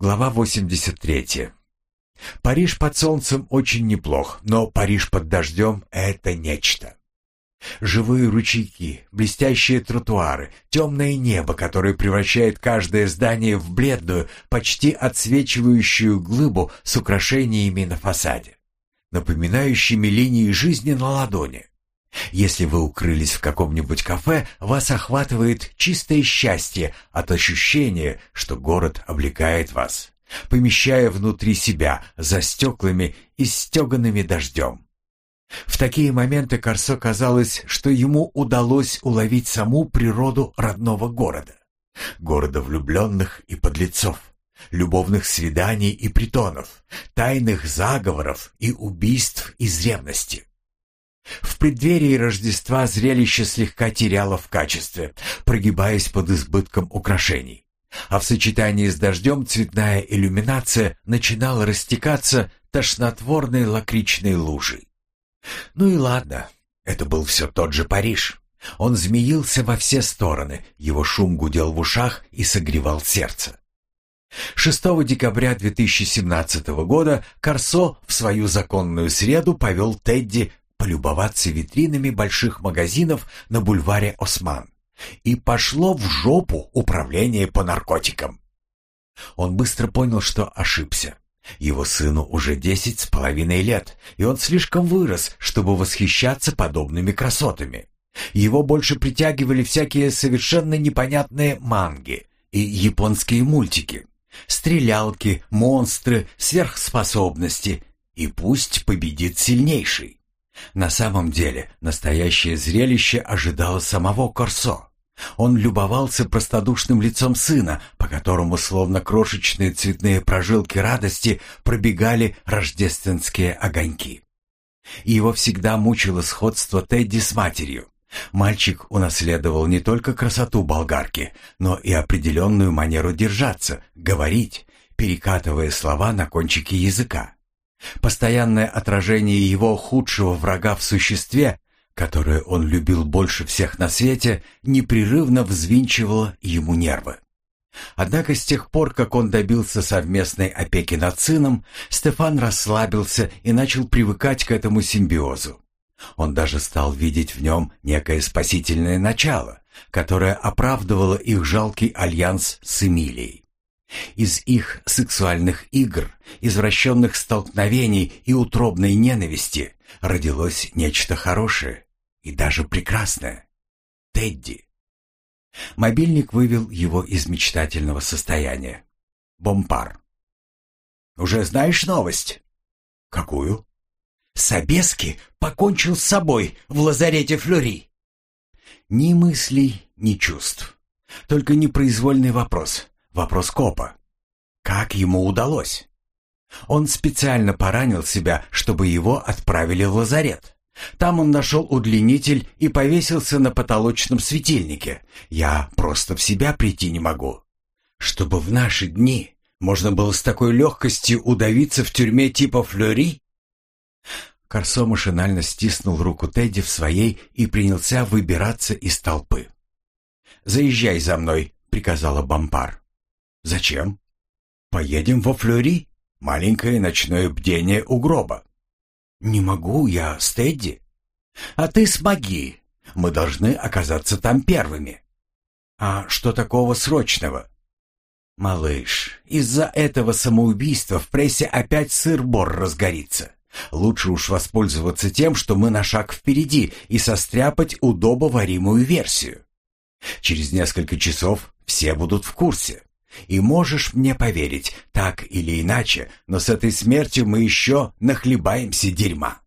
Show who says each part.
Speaker 1: Глава 83. Париж под солнцем очень неплох, но Париж под дождем — это нечто. Живые ручейки, блестящие тротуары, темное небо, которое превращает каждое здание в бледную, почти отсвечивающую глыбу с украшениями на фасаде, напоминающими линии жизни на ладони. Если вы укрылись в каком-нибудь кафе, вас охватывает чистое счастье от ощущения, что город облекает вас, помещая внутри себя за стеклами и стеганными дождем. В такие моменты Корсо казалось, что ему удалось уловить саму природу родного города. Города влюбленных и подлецов, любовных свиданий и притонов, тайных заговоров и убийств из ревности. В преддверии Рождества зрелище слегка теряло в качестве, прогибаясь под избытком украшений. А в сочетании с дождем цветная иллюминация начинала растекаться тошнотворной лакричной лужей. Ну и ладно, это был все тот же Париж. Он змеился во все стороны, его шум гудел в ушах и согревал сердце. 6 декабря 2017 года Корсо в свою законную среду повел Тедди полюбоваться витринами больших магазинов на бульваре Осман. И пошло в жопу управление по наркотикам. Он быстро понял, что ошибся. Его сыну уже десять с половиной лет, и он слишком вырос, чтобы восхищаться подобными красотами. Его больше притягивали всякие совершенно непонятные манги и японские мультики, стрелялки, монстры, сверхспособности, и пусть победит сильнейший. На самом деле, настоящее зрелище ожидало самого Корсо. Он любовался простодушным лицом сына, по которому словно крошечные цветные прожилки радости пробегали рождественские огоньки. Его всегда мучило сходство Тедди с матерью. Мальчик унаследовал не только красоту болгарки, но и определенную манеру держаться, говорить, перекатывая слова на кончике языка. Постоянное отражение его худшего врага в существе, которое он любил больше всех на свете, непрерывно взвинчивало ему нервы. Однако с тех пор, как он добился совместной опеки над сыном, Стефан расслабился и начал привыкать к этому симбиозу. Он даже стал видеть в нем некое спасительное начало, которое оправдывало их жалкий альянс с Эмилией. Из их сексуальных игр, извращенных столкновений и утробной ненависти родилось нечто хорошее и даже прекрасное. Тедди. Мобильник вывел его из мечтательного состояния. Бомпар. «Уже знаешь новость?» «Какую?» «Собески покончил с собой в лазарете Флюри». Ни мыслей, ни чувств. Только непроизвольный вопрос. Вопрос копа. Как ему удалось? Он специально поранил себя, чтобы его отправили в лазарет. Там он нашел удлинитель и повесился на потолочном светильнике. Я просто в себя прийти не могу. Чтобы в наши дни можно было с такой легкостью удавиться в тюрьме типа Флюри? Корсо машинально стиснул руку Тедди в своей и принялся выбираться из толпы. «Заезжай за мной», — приказала Бампар. «Зачем?» «Поедем во Флюри. Маленькое ночное бдение у гроба». «Не могу, я с Тедди». «А ты смоги. Мы должны оказаться там первыми». «А что такого срочного?» «Малыш, из-за этого самоубийства в прессе опять сыр-бор разгорится. Лучше уж воспользоваться тем, что мы на шаг впереди, и состряпать удобоваримую версию. Через несколько часов все будут в курсе. И можешь мне поверить, так или иначе, но с этой смертью мы еще нахлебаемся дерьма.